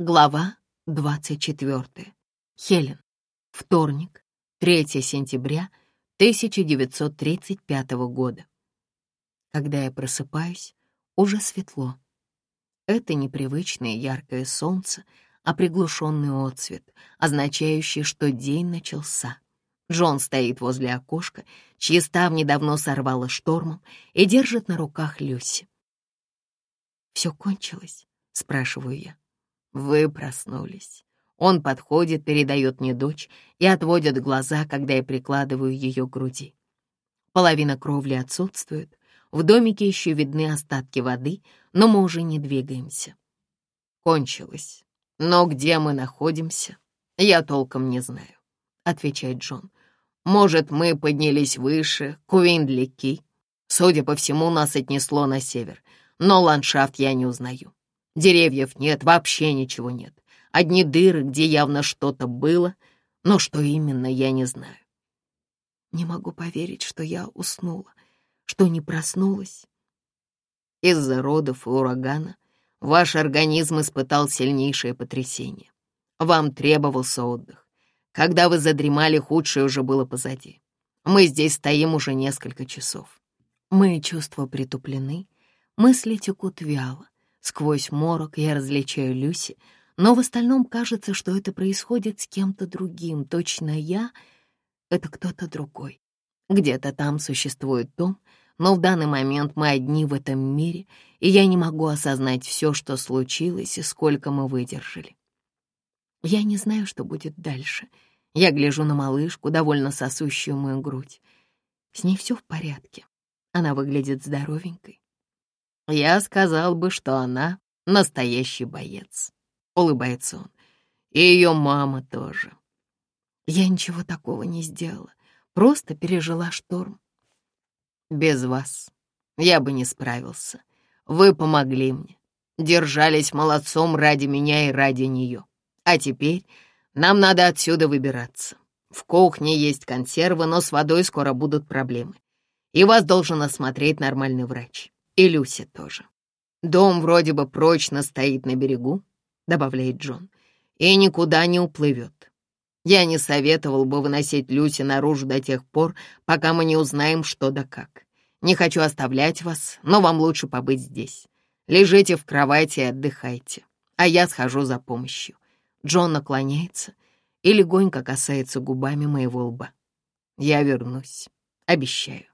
Глава 24. Хелен. Вторник, 3 сентября 1935 года. Когда я просыпаюсь, уже светло. Это непривычное яркое солнце, а приглушенный отцвет, означающий, что день начался. Джон стоит возле окошка, чьи ставни давно сорвало штормом, и держит на руках Люси. «Все кончилось?» — спрашиваю я. Вы проснулись. Он подходит, передает мне дочь и отводит глаза, когда я прикладываю ее к груди. Половина кровли отсутствует, в домике еще видны остатки воды, но мы уже не двигаемся. Кончилось. Но где мы находимся, я толком не знаю, — отвечает Джон. Может, мы поднялись выше, к Уиндли-Ки. Судя по всему, нас отнесло на север, но ландшафт я не узнаю. Деревьев нет, вообще ничего нет. Одни дыры, где явно что-то было, но что именно, я не знаю. Не могу поверить, что я уснула, что не проснулась. Из-за родов и урагана ваш организм испытал сильнейшее потрясение. Вам требовался отдых. Когда вы задремали, худшее уже было позади. Мы здесь стоим уже несколько часов. Мои чувства притуплены, мысли текут вяло. Сквозь морок я различаю Люси, но в остальном кажется, что это происходит с кем-то другим. Точно я — это кто-то другой. Где-то там существует дом, но в данный момент мы одни в этом мире, и я не могу осознать все, что случилось и сколько мы выдержали. Я не знаю, что будет дальше. Я гляжу на малышку, довольно сосущую мою грудь. С ней все в порядке. Она выглядит здоровенькой. Я сказал бы, что она настоящий боец. Улыбается он. И ее мама тоже. Я ничего такого не сделала. Просто пережила шторм. Без вас я бы не справился. Вы помогли мне. Держались молодцом ради меня и ради нее. А теперь нам надо отсюда выбираться. В кухне есть консервы, но с водой скоро будут проблемы. И вас должен осмотреть нормальный врач. И Люси тоже. Дом вроде бы прочно стоит на берегу, добавляет Джон, и никуда не уплывет. Я не советовал бы выносить Люси наружу до тех пор, пока мы не узнаем, что да как. Не хочу оставлять вас, но вам лучше побыть здесь. Лежите в кровати и отдыхайте, а я схожу за помощью. Джон наклоняется и легонько касается губами моего лба. Я вернусь, обещаю.